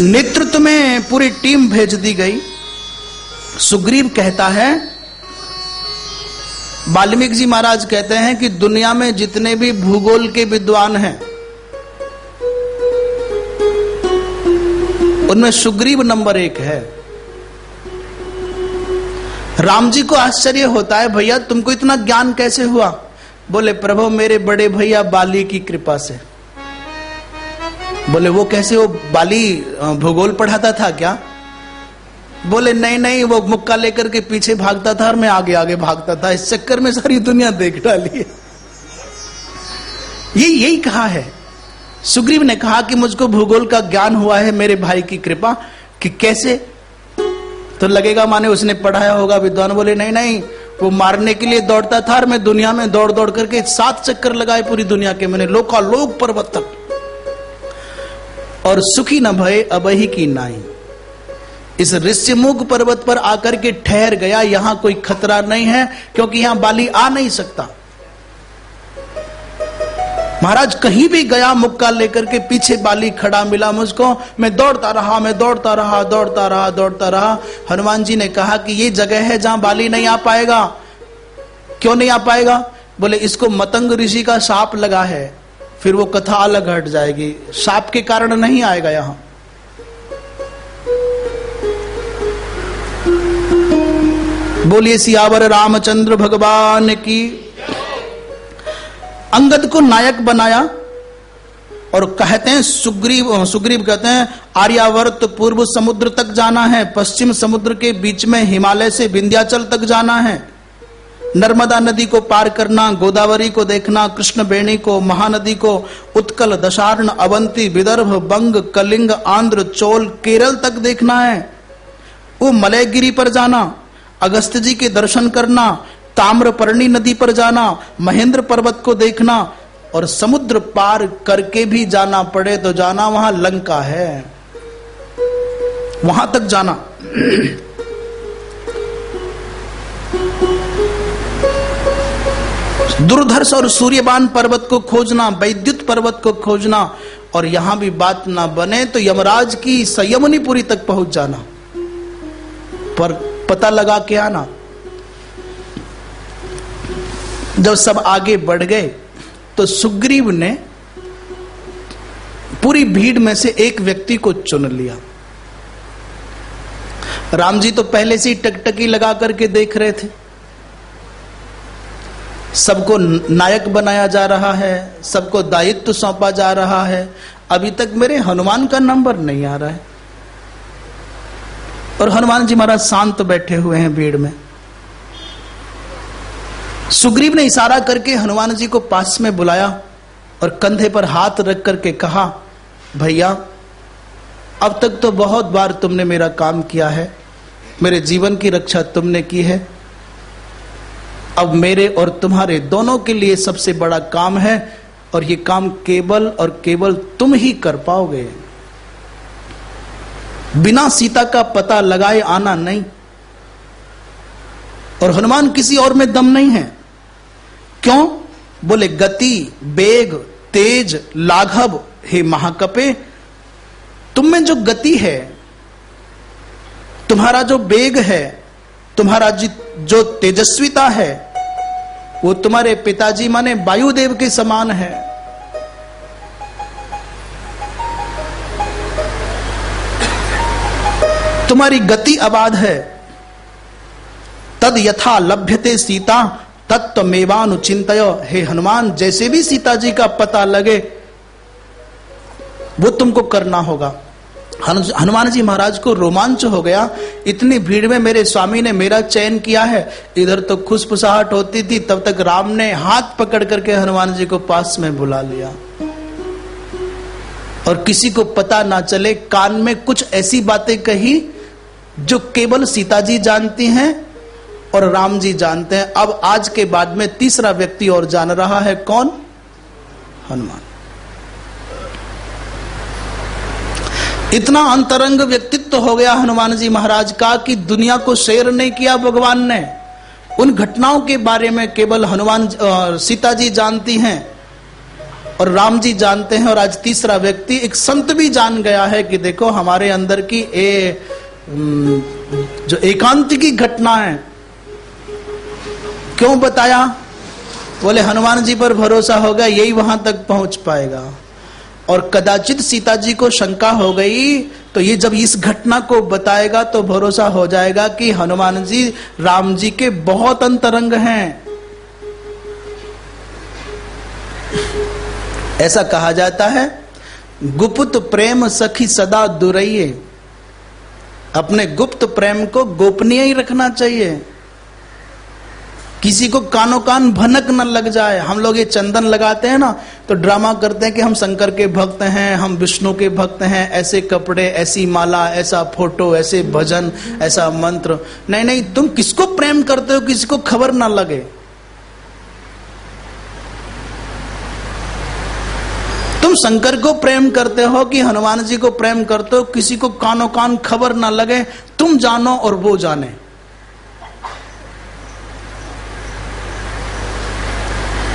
नेतृत्व में पूरी टीम भेज दी गई। सुग्रीव कहता है, वाल्मीकि जी महाराज कहते हैं कि दुनिया में जितने भी भूगोल के विद्वान हैं, उनमें सुग्रीव नंबर एक है। राम जी को आश्चर्य होता है, भैया, तुमको इतना ज्ञान कैसे हुआ? बोले, प्रभु, मेरे बड़े भैया बाली की कृपा से। बोले, वो कैसे वो बाली भूगोल पढ़ाता था क्या? बोले, नहीं नहीं, वो मुक्का लेकर के पीछे भागता था और मैं आगे आगे भागता था। इस चक्कर में सारी दुनिया देख डाली ये, यही कहा है। सुग्रीव ने कहा कि मुझको भूगोल का ज्ञान हुआ है, मेरे भाई की कृपा, कि कैसे? तो लगेगा माने उसने पढ़ाया होगा विद्वान। बोले, नहीं नहीं, वो मारने के लिए दौड़ता था और मैं दुनिया में दौड़ दौड़ करके सात चक्कर लगाए पूरी दुनिया के। मैंने लोका लोक पर्वत तक और सुखी न भय, अबही की नाई। इस ऋष्यमुख पर्वत पर आकर के ठहर गया, यहाँ कोई खतरा नहीं है, क्योंकि यहाँ बाली आ नहीं सकता। महाराज, कहीं भी गया मुक्का लेकर के पीछे बाली खड़ा मिला मुझको, मैं दौड़ता रहा, मैं दौड़ता रहा दौड़ता रहा दौड़ता रहा। हनुमान जी ने कहा कि ये जगह है जहाँ बाली नहीं आ पाएगा। क्यों नहीं आ पाएगा? बोले, इसको मतंग ऋषि का साप लगा है। फिर वो कथा अलग हट जाएगी। साप के कारण नहीं आएगा यहाँ। बोलिए, सियावर रामचंद्र भगवान की अंगद को नायक बनाया और कहते हैं, सुग्रीव सुग्रीव कहते हैं, आर्यावर्त पूर्व समुद्र तक जाना है, पश्चिम समुद्र के बीच में हिमालय से विंध्याचल तक जाना है। नर्मदा नदी को पार करना, गोदावरी को देखना कृष्ण बेणी को, महानदी को, उत्कल, दशारण, अवंती, विदर्भ, बंग, कलिंग, आंध्र, चोल, केरल तक देखना है। वो मलयगिरी पर जाना, अगस्त जी के दर्शन करना, ताम्रपर्णी नदी पर जाना, महेंद्र पर्वत को देखना और समुद्र पार करके भी जाना पड़े तो जाना वहाँ लंका है। वहाँ तक जाना। दुर्धर्ष और सूर्यबान पर्वत को खोजना, वैद्युत पर्वत को खोजना, और यहाँ भी बात ना बने तो यमराज की संयमनीपुरी तक पहुँच जाना। पर पता लगा के आना। जब सब आगे बढ़ गए तो सुग्रीव ने पूरी भीड़ में से एक व्यक्ति को चुन लिया। राम जी तो पहले से ही टकटकी लगा करके देख रहे थे। सबको नायक बनाया जा रहा है, सबको दायित्व सौंपा जा रहा है। अभी तक मेरे हनुमान का नंबर नहीं आ रहा है। और हनुमान जी महाराज शांत बैठे हुए हैं भीड़ में। सुग्रीव ने इशारा करके हनुमान जी को पास में बुलाया और कंधे पर हाथ रख करके कहा, भैया, अब तक तो बहुत बार तुमने मेरा काम किया है, मेरे जीवन की रक्षा तुमने की है। अब मेरे और तुम्हारे दोनों के लिए सबसे बड़ा काम है और ये काम केवल और केवल तुम ही कर पाओगे। बिना सीता का पता लगाए आना नहीं। और हनुमान किसी और में दम नहीं है। क्यों? बोले, गति, बेग, तेज, लाघव, हे महाकपे, तुम में जो गति है, तुम्हारा जो बेग है, तुम्हारा जो तेजस्विता है, वो तुम्हारे पिताजी माने वायुदेव के समान है। तुम्हारी गति अबाध है। तद यथा लभ्यते सीता तत्व मेवानुचिंत हे हनुमान, जैसे भी सीता जी का पता लगे, वो तुमको करना होगा। हनुमान जी महाराज को रोमांच हो गया। इतनी भीड़ में मेरे स्वामी ने मेरा चयन किया है। इधर तो खुशफुसाहट होती थी, तब तक राम ने हाथ पकड़ करके हनुमान जी को पास में बुला लिया। और किसी को पता ना चले, कान में कुछ ऐसी बातें कही, जो केवल सीता जी जानती हैं और राम जी जानते हैं। अब आज के बाद में तीसरा व्यक्ति और जान रहा है कौन? हनुमान। इतना अंतरंग व्यक्तित्व हो गया हनुमान जी महाराज का कि दुनिया को शेयर नहीं किया भगवान ने। उन घटनाओं के बारे में केवल हनुमान सीता जी जानती हैं और राम जी जानते हैं। और आज तीसरा व्यक्ति, एक संत भी जान गया है कि देखो हमारे अंदर की ए जो एकांत की घटना है। क्यों बताया? बोले, हनुमान जी पर भरोसा होगा यही वहाँ तक पहुँच पाएगा। और कदाचित सीता जी को शंका हो गई तो ये जब इस घटना को बताएगा तो भरोसा हो जाएगा कि हनुमान जी, राम जी के बहुत अंतरंग हैं। ऐसा कहा जाता है, गुप्त प्रेम सखी सदा दुरइये अपने गुप्त प्रेम को गोपनीय ही रखना चाहिए। किसी को कानो कान भनक न लग जाए। हम लोग ये चंदन लगाते हैं ना तो ड्रामा करते हैं कि हम शंकर के भक्त हैं, हम विष्णु के भक्त हैं, ऐसे कपड़े, ऐसी माला, ऐसा फ़ोटो, ऐसे भजन, ऐसा मंत्र। नहीं नहीं, तुम किसको प्रेम करते हो, किसी को खबर ना लगे। तुम शंकर को प्रेम करते हो कि हनुमान जी को प्रेम करते हो, किसी को कानो कान खबर ना लगे, तुम जानो और वो जाने।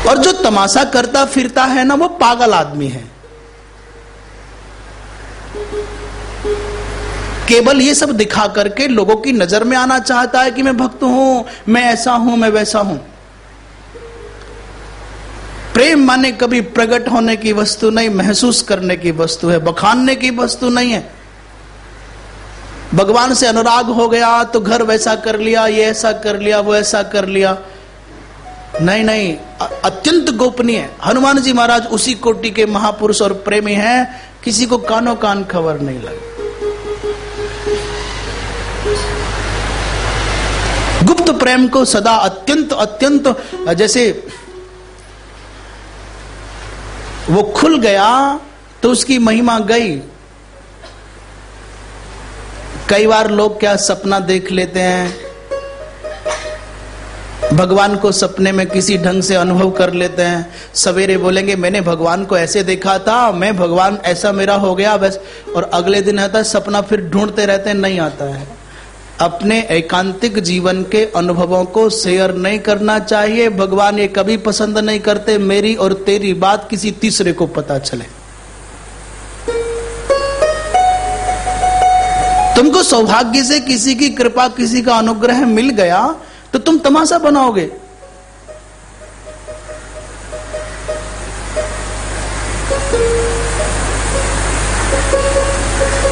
और जो तमाशा करता फिरता है ना, वो पागल आदमी है। केवल ये सब दिखा करके लोगों की नज़र में आना चाहता है कि मैं भक्त हूँ, मैं ऐसा हूँ, मैं वैसा हूँ। प्रेम माने कभी प्रकट होने की वस्तु नहीं, महसूस करने की वस्तु है, बखानने की वस्तु नहीं है। भगवान से अनुराग हो गया तो घर वैसा कर लिया, ये ऐसा कर लिया, वो ऐसा कर लिया। नहीं नहीं अत्यंत गोपनीय हनुमान जी महाराज उसी कोटि के महापुरुष और प्रेमी हैं, किसी को कानो कान खबर नहीं लगी। गुप्त प्रेम को सदा अत्यंत अत्यंत, जैसे वो खुल गया तो उसकी महिमा गई। कई बार लोग क्या सपना देख लेते हैं भगवान को सपने में किसी ढंग से अनुभव कर लेते हैं। सवेरे बोलेंगे, मैंने भगवान को ऐसे देखा था, मैं भगवान ऐसा मेरा हो गया, बस। और अगले दिन आता है, सपना फिर ढूंढते रहते हैं, नहीं आता है। अपने एकांतिक जीवन के अनुभवों को शेयर नहीं करना चाहिए। भगवान ये कभी पसंद नहीं करते, मेरी और तेरी बात किसी तीसरे को पता चले। तुमको सौभाग्य से किसी की कृपा, किसी का अनुग्रह मिल गया तो तुम तमाशा बनाओगे।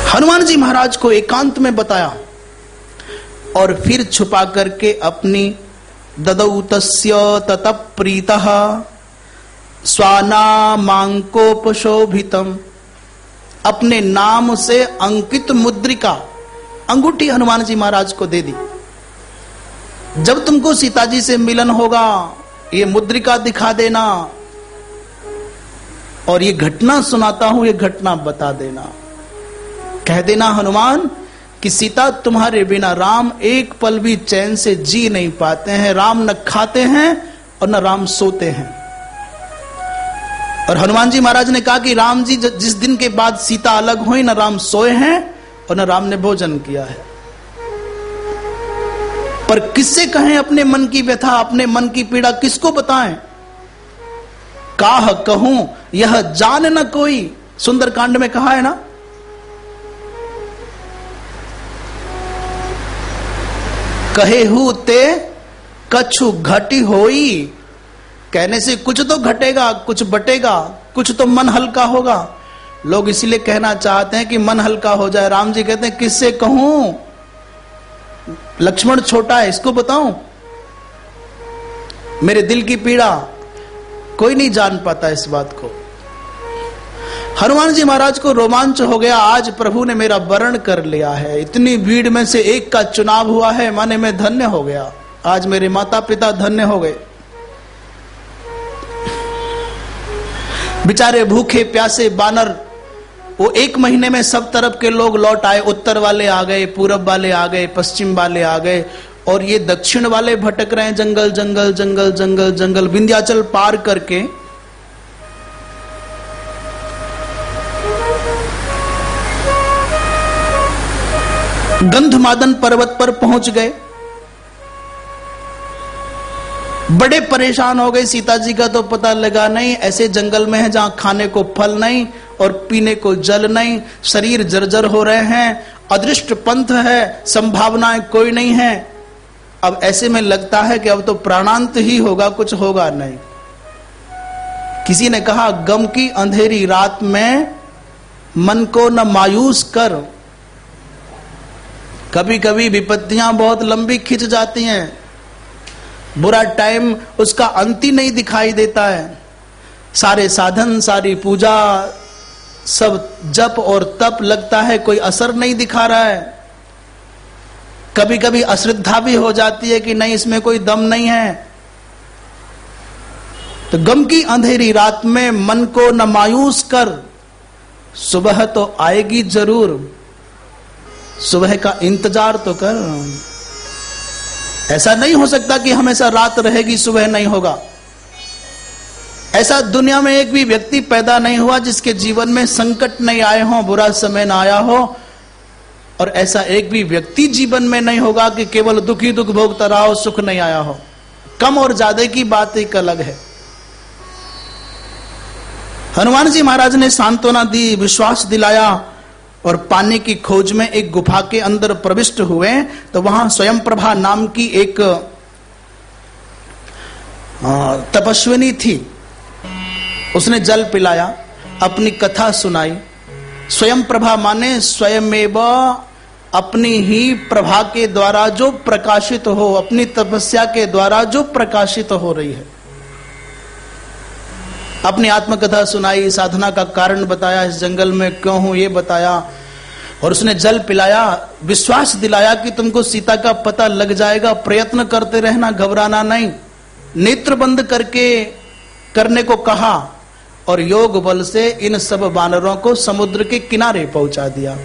हनुमान जी महाराज को एकांत में बताया और फिर छुपा करके अपनी ददौ तस्य प्रीत स्वानामांकोपशोभितम अपने नाम से अंकित मुद्रिका, अंगूठी हनुमान जी महाराज को दे दी। जब तुमको सीता जी से मिलन होगा, ये मुद्रिका दिखा देना। और ये घटना सुनाता हूँ, ये घटना बता देना। कह देना, हनुमान, कि सीता तुम्हारे बिना राम एक पल भी चैन से जी नहीं पाते हैं। राम न खाते हैं और न राम सोते हैं। और हनुमान जी महाराज ने कहा कि राम जी, जिस दिन के बाद सीता अलग हुई, न राम सोए हैं और न राम ने भोजन किया है। पर किससे कहें अपने मन की व्यथा, अपने मन की पीड़ा, किसको बताएँ? काह कहूँ, यह जान न कोई। सुंदरकांड में कहा है ना? कहे हु ते, कछु घटी होई। कहने से कुछ तो घटेगा, कुछ बटेगा, कुछ तो मन हल्का होगा। लोग इसीलिए कहना चाहते हैं कि मन हल्का हो जाए। राम जी कहते हैं, किससे कहूँ? लक्ष्मण छोटा है, इसको बताऊँ? मेरे दिल की पीड़ा कोई नहीं जान पाता इस बात को। हनुमान जी महाराज को रोमांच हो गया, आज प्रभु ने मेरा वर्ण कर लिया है। इतनी भीड़ में से एक का चुनाव हुआ है, माने मैं धन्य हो गया। आज मेरे माता पिता धन्य हो गए। बेचारे भूखे, प्यासे, बानर वो एक महीने में सब तरफ़ के लोग लौट आए, उत्तर वाले आ गए, पूरब वाले आ गए, पश्चिम वाले आ गए, और ये दक्षिण वाले भटक रहे हैं जंगल जंगल जंगल जंगल जंगल, विंध्याचल पार करके। गंधमादन पर्वत पर पहुँच गए। बड़े परेशान हो गए सीता जी का तो पता लगा, नहीं, ऐसे जंगल में है जहाँ खाने को फल नहीं और पीने को जल नहीं, शरीर जर्जर हो रहे हैं, अदृष्ट पंथ है, संभावनाएँ कोई नहीं है। अब ऐसे में लगता है कि अब तो प्राणांत ही होगा, कुछ होगा नहीं। किसी ने कहा, गम की अंधेरी रात में मन को न मायूस कर। कभी कभी विपत्तियाँ बहुत लंबी खिंच जाती हैं। बुरा टाइम उसका अंत ही नहीं दिखाई देता है। सारे साधन, सारी पूजा सब जप और तप लगता है, कोई असर नहीं दिखा रहा है। कभी कभी अश्रद्धा भी हो जाती है कि नहीं, इसमें कोई दम नहीं है। तो गम की अंधेरी रात में मन को न मायूस कर, सुबह तो आएगी ज़रूर। सुबह का इंतज़ार तो कर। ऐसा नहीं हो सकता कि हमेशा रात रहेगी, सुबह नहीं होगा। ऐसा दुनिया में एक भी व्यक्ति पैदा नहीं हुआ जिसके जीवन में संकट नहीं आए हो, बुरा समय ना आया हो, और ऐसा एक भी व्यक्ति जीवन में नहीं होगा कि केवल दुखी दुख भोगता रहा हो सुख नहीं आया हो। कम और ज़्यादा की बात एक अलग है। हनुमान जी महाराज ने सांत्वना दी, विश्वास दिलाया, और पानी की खोज में एक गुफा के अंदर प्रविष्ट हुए तो वहाँ स्वयं प्रभा नाम की एक तपस्विनी थी। उसने जल पिलाया, अपनी कथा सुनाई। स्वयं प्रभा माने स्वयं अपनी ही प्रभा के द्वारा जो प्रकाशित हो, अपनी तपस्या के द्वारा जो प्रकाशित हो रही है। अपनी आत्मकथा सुनाई, साधना का कारण बताया, इस जंगल में क्यों हूँ ये बताया। और उसने जल पिलाया, विश्वास दिलाया कि तुमको सीता का पता लग जाएगा, प्रयत्न करते रहना, घबराना नहीं। नेत्र बंद करके, करने को कहा और योग बल से इन सब बानरों को समुद्र के किनारे पहुँचा दिया।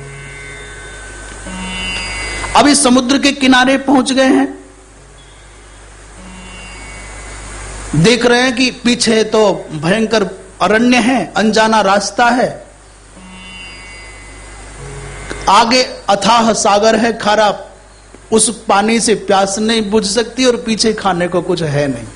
अभी समुद्र के किनारे पहुँच गए हैं। देख रहे हैं कि पीछे तो भयंकर अरण्य है, अनजाना रास्ता है। आगे अथाह सागर है, खारा। उस पानी से प्यास नहीं बुझ सकती और पीछे खाने को कुछ है नहीं।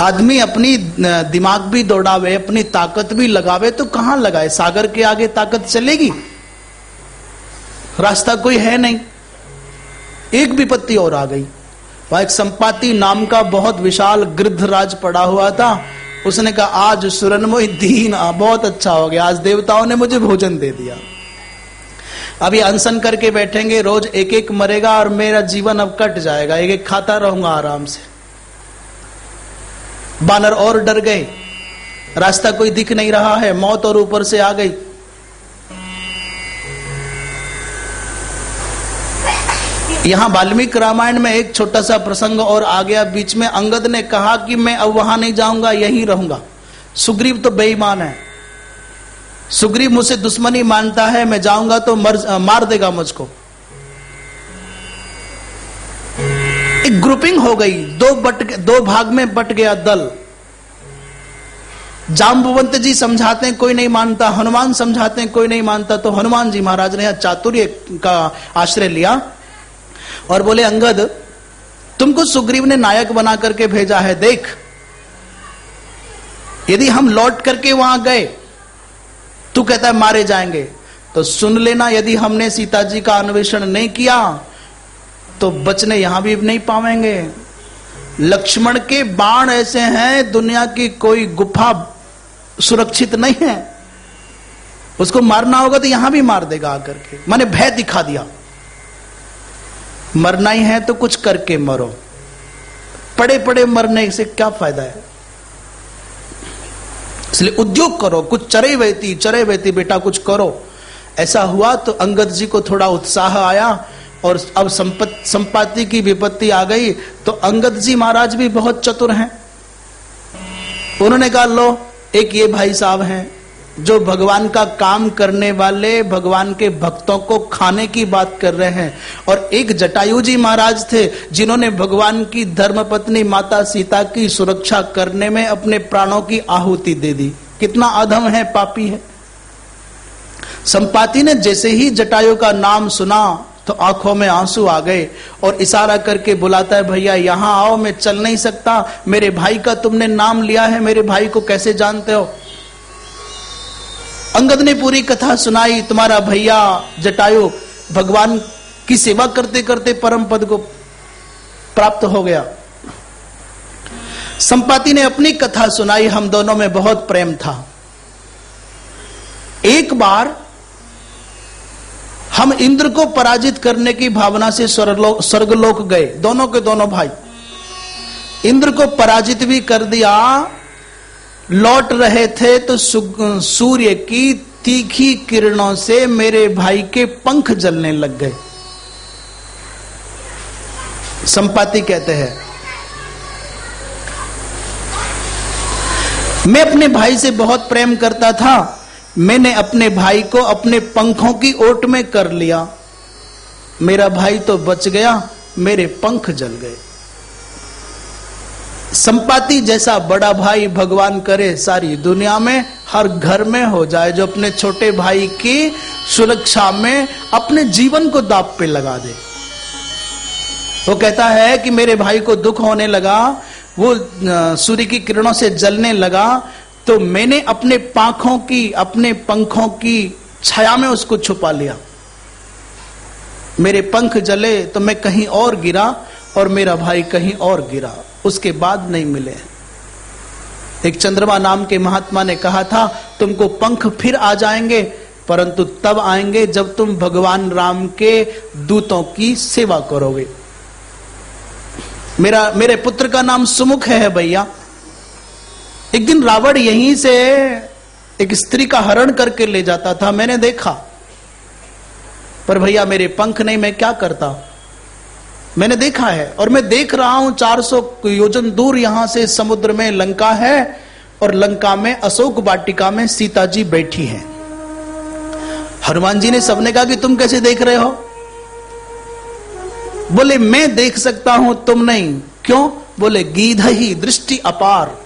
आदमी अपनी दिमाग भी दौड़ावे, अपनी ताकत भी लगावे तो कहाँ लगाए? सागर के आगे ताकत चलेगी? रास्ता कोई है नहीं। एक विपत्ति और आ गई। वहाँ एक संपाति नाम का बहुत विशाल गृद्धराज पड़ा हुआ था। उसने कहा, आज सुरनमोई दीन बहुत अच्छा हो गया। आज देवताओं ने मुझे भोजन दे दिया। अभी अनशन करके बैठेंगे, रोज एक एक मरेगा और मेरा जीवन अब कट जाएगा। एक एक खाता रहूँगा आराम से। बानर और डर गए। रास्ता कोई दिख नहीं रहा है। मौत और ऊपर से आ गई। यहाँ वाल्मीकि रामायण में एक छोटा सा प्रसंग और आ गया। बीच में अंगद ने कहा कि मैं अब वहाँ नहीं जाऊँगा, यहीं रहूँगा। सुग्रीव तो बेईमान है। सुग्रीव मुझसे दुश्मनी मानता है, मैं जाऊँगा तो मर, मार देगा मुझको। एक ग्रुपिंग हो गई। दो बट दो भाग में बट गया दल। जाम्बुवंत जी समझाते हैं, कोई नहीं मानता। हनुमान समझाते हैं, कोई नहीं मानता। तो हनुमान जी महाराज ने चातुर्य का आश्रय लिया और बोले, अंगद, तुमको सुग्रीव ने नायक बना करके भेजा है, देख। यदि हम लौट करके वहाँ गए, तू कहता है, मारे जाएँगे। तो सुन लेना, यदि हमने सीता जी का अन्वेषण नहीं किया तो बचने यहाँ भी नहीं पावेंगे। लक्ष्मण के बाण ऐसे हैं, दुनिया की कोई गुफा सुरक्षित नहीं है। उसको मारना होगा तो यहाँ भी मार देगा आकर के। मैंने भय दिखा दिया। मरना ही है तो कुछ करके मरो। पड़े पड़े मरने से क्या फ़ायदा है? इसलिए उद्योग करो, कुछ चरे बहती चरे बहती बेटा कुछ करो। ऐसा हुआ तो अंगद जी को थोड़ा उत्साह आया। और अब संपत्ति की विपत्ति आ गई तो अंगद जी महाराज भी बहुत चतुर हैं। उन्होंने कहा, लो, एक ये भाई साहब हैं, जो भगवान का काम करने वाले, भगवान के भक्तों को खाने की बात कर रहे हैं। और एक जटायु जी महाराज थे, जिन्होंने भगवान की धर्म पत्नी माता सीता की सुरक्षा करने में अपने प्राणों की आहुति दे दी। कितना अधम है, पापी है। संपाति ने जैसे ही जटायु का नाम सुना तो आँखों में आँसू आ गए और इशारा करके बुलाता है, भैया, यहाँ आओ, मैं चल नहीं सकता। मेरे भाई का तुमने नाम लिया है, मेरे भाई को कैसे जानते हो? अंगद ने पूरी कथा सुनाई, तुम्हारा भैया जटायु भगवान की सेवा करते करते परम पद को प्राप्त हो गया। संपाति ने अपनी कथा सुनाई, हम दोनों में बहुत प्रेम था। एक बार हम इंद्र को पराजित करने की भावना से स्वर्गलोक गए। दोनों के दोनों भाई। इंद्र को पराजित भी कर दिया। लौट रहे थे तो सूर्य की तीखी किरणों से मेरे भाई के पंख जलने लग गए। संपाति कहते हैं। मैं अपने भाई से बहुत प्रेम करता था। मैंने अपने भाई को अपने पंखों की ओट में कर लिया। मेरा भाई तो बच गया, मेरे पंख जल गए। संपाति जैसा बड़ा भाई भगवान करे सारी दुनिया में, हर घर में हो जाए, जो अपने छोटे भाई की सुरक्षा में अपने जीवन को दाप पे लगा दे। वो कहता है कि मेरे भाई को दुख होने लगा, वो सूर्य की किरणों से जलने लगा तो मैंने अपने पाखों की, अपने पंखों की छाया में उसको छुपा लिया। मेरे पंख जले तो मैं कहीं और गिरा और मेरा भाई कहीं और गिरा। उसके बाद नहीं मिले। एक चंद्रमा नाम के महात्मा ने कहा था, तुमको पंख फिर आ जाएँगे, परंतु तब आएँगे जब तुम भगवान राम के दूतों की सेवा करोगे। मेरा, मेरे पुत्र का नाम सुमुख है भैया। एक दिन रावण यहीं से एक स्त्री का हरण करके ले जाता था, मैंने देखा। पर भैया, मेरे पंख नहीं, मैं क्या करता? मैंने देखा है और मैं देख रहा हूँ 400 योजन दूर यहाँ से समुद्र में लंका है और लंका में अशोक वाटिका में सीता जी बैठी हैं। हनुमान जी ने सबने कहा कि तुम कैसे देख रहे हो? बोले, मैं देख सकता हूँ, तुम नहीं। क्यों? बोले, गीध ही दृष्टि अपार।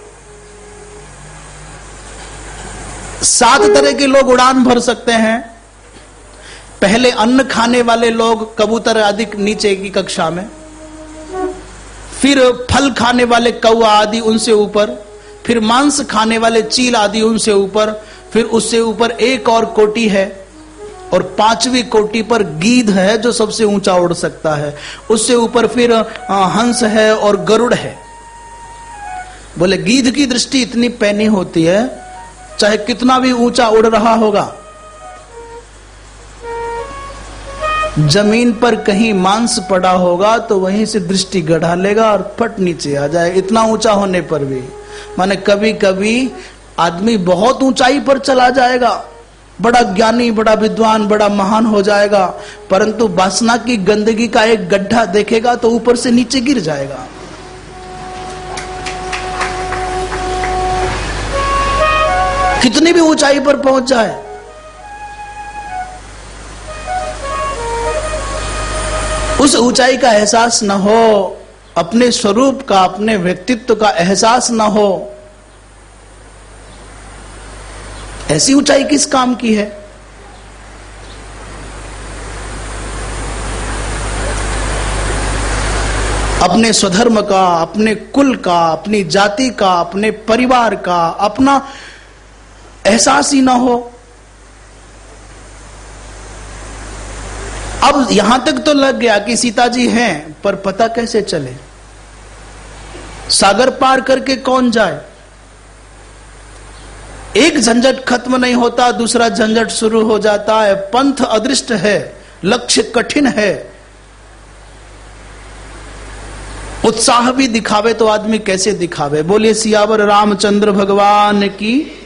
सात तरह के लोग उड़ान भर सकते हैं। पहले अन्न खाने वाले लोग कबूतर आदि नीचे की कक्षा में, फिर फल खाने वाले कौआ आदि उनसे ऊपर, फिर मांस खाने वाले चील आदि उनसे ऊपर, फिर उससे ऊपर एक और कोटी है और पांचवी कोटि पर गीध है जो सबसे ऊँचा उड़ सकता है। उससे ऊपर फिर हंस है और गरुड़ है। बोले, गीध की दृष्टि इतनी पैनी होती है चाहे कितना भी ऊँचा उड़ रहा होगा, ज़मीन पर कहीं मांस पड़ा होगा तो वहीं से दृष्टि गढ़ा लेगा और फट नीचे आ जाए, इतना ऊँचा होने पर भी। माने कभी कभी आदमी बहुत ऊंचाई पर चला जाएगा, बड़ा ज्ञानी, बड़ा विद्वान, बड़ा महान हो जाएगा, परंतु वासना की गंदगी का एक गड्ढा देखेगा तो ऊपर से नीचे गिर जाएगा। कितनी भी ऊंचाई पर पहुँच जाए। उस ऊंचाई का एहसास न हो, अपने स्वरूप का, अपने व्यक्तित्व का एहसास न हो। ऐसी ऊंचाई किस काम की है? अपने स्वधर्म का, अपने कुल का, अपनी जाति का, अपने परिवार का, अपना एहसास ही ना हो। अब यहाँ तक तो लग गया कि सीता जी हैं, पर पता कैसे चले? सागर पार करके कौन जाए? एक झंझट खत्म नहीं होता, दूसरा झंझट शुरू हो जाता है। पंथ अदृष्ट है, लक्ष्य कठिन है। उत्साह भी दिखावे तो आदमी कैसे दिखावे? बोलिए, सियावर रामचंद्र भगवान की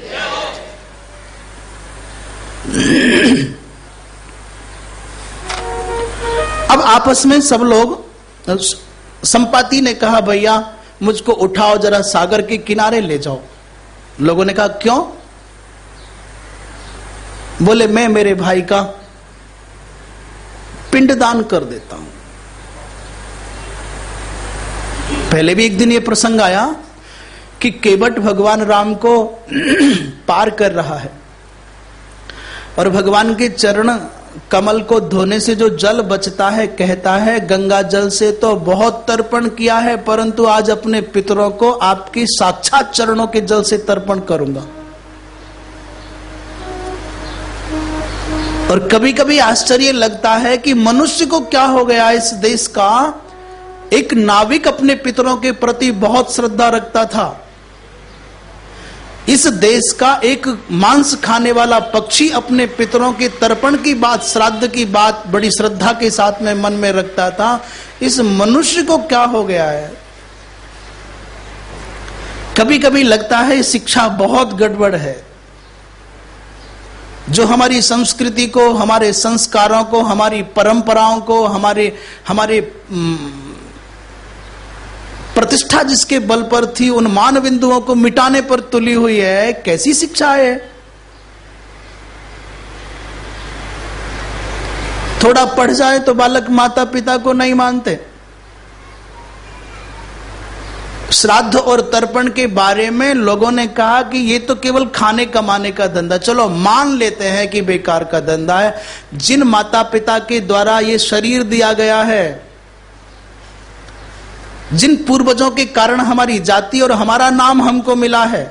अब आपस में सब लोग संपाति ने कहा, भैया, मुझको उठाओ, जरा सागर के किनारे ले जाओ। लोगों ने कहा, क्यों? बोले, मैं मेरे भाई का पिंडदान कर देता हूँ। पहले भी एक दिन यह प्रसंग आया कि केवट भगवान राम को पार कर रहा है। और भगवान के चरण कमल को धोने से जो जल बचता है, कहता है, गंगा जल से तो बहुत तर्पण किया है, परंतु आज अपने पितरों को आपकी साक्षात चरणों के जल से तर्पण करूँगा। और कभी कभी आश्चर्य लगता है कि मनुष्य को क्या हो गया, इस देश का एक नाविक अपने पितरों के प्रति बहुत श्रद्धा रखता था। इस देश का एक मांस खाने वाला पक्षी अपने पितरों के तर्पण की बात, श्राद्ध की बात बड़ी श्रद्धा के साथ में मन में रखता था। इस मनुष्य को क्या हो गया है? कभी कभी लगता है शिक्षा बहुत गड़बड़ है। जो हमारी संस्कृति को, हमारे संस्कारों को, हमारी परंपराओं को, हमारे हमारे प्रतिष्ठा जिसके बल पर थी, उन मान बिंदुओं को मिटाने पर तुली हुई है, कैसी शिक्षा है? थोड़ा पढ़ जाए तो बालक माता पिता को नहीं मानते। श्राद्ध और तर्पण के बारे में लोगों ने कहा कि ये तो केवल खाने कमाने का धंधा। चलो, मान लेते हैं कि बेकार का धंधा है। जिन माता पिता के द्वारा ये शरीर दिया गया है जिन पूर्वजों के कारण हमारी जाति और हमारा नाम हमको मिला है,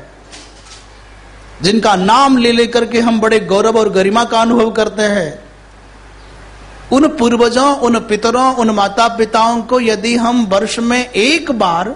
जिनका नाम ले लेकर के हम बड़े गौरव और गरिमा का अनुभव करते हैं, उन पूर्वजों, उन पितरों, उन माता पिताओं को यदि हम वर्ष में एक बार